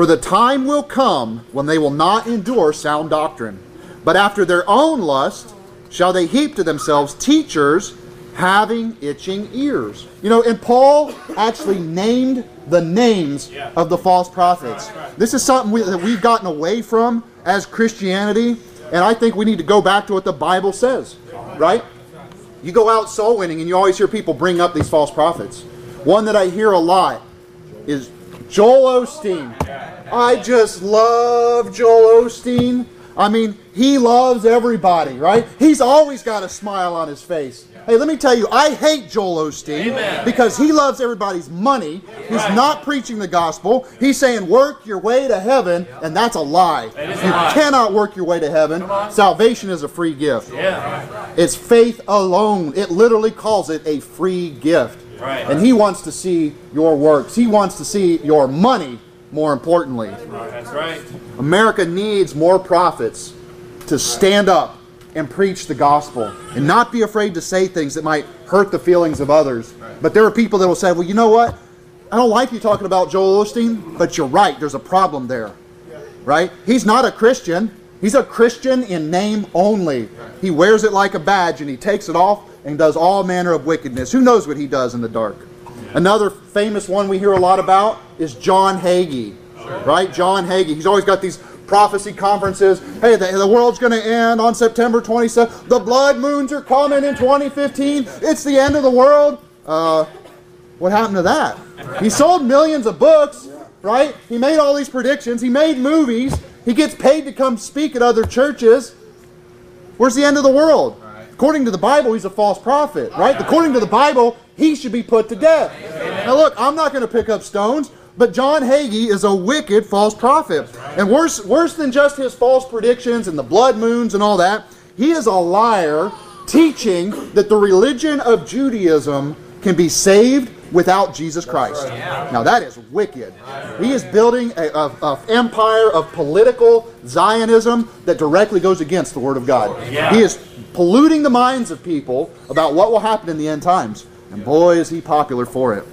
For the time will come when they will not endure sound doctrine, but after their own lust shall they heap to themselves teachers having itching ears. You know, and Paul actually named the names of the false prophets. This is something we, that we've gotten away from as Christianity, and I think we need to go back to what the Bible says, right? You go out soul winning and you always hear people bring up these false prophets. One that I hear a lot is Joel Osteen. I just love Joel Osteen. I mean, he loves everybody, right? He's always got a smile on his face. Hey, let me tell you, I hate Joel Osteen because he loves everybody's money. He's not preaching the gospel. He's saying, work your way to heaven, and that's a lie. You cannot work your way to heaven. Salvation is a free gift. It's faith alone. It literally calls it a free gift. And he wants to see your works. He wants to see your money, more importantly. That's right. America needs more prophets to stand up and preach the gospel and not be afraid to say things that might hurt the feelings of others. But there are people that will say, well, you know what? I don't like you talking about Joel Osteen, but you're right. There's a problem there. Right? He's not a Christian. He's a Christian in name only. He wears it like a badge and he takes it off and does all manner of wickedness. Who knows what he does in the dark? Another famous one we hear a lot about is John Hagee. Right? John Hagee. He's always got these prophecy conferences. Hey, the, the world's going to end on September 27th. The blood moons are coming in 2015. It's the end of the world. Uh, what happened to that? He sold millions of books, right? He made all these predictions. He made movies. He gets paid to come speak at other churches. Where's the end of the world? According to the Bible, he's a false prophet, right? According to the Bible, he should be put to death. Now, look, I'm not going to pick up stones, but John Hagee is a wicked false prophet. And worse, worse than just his false predictions and the blood moons and all that, he is a liar teaching that the religion of Judaism can be saved without Jesus Christ. Now that is wicked. He is building a, a, a empire of political Zionism that directly goes against the Word of God. He is polluting the minds of people about what will happen in the end times. And boy, is he popular for it.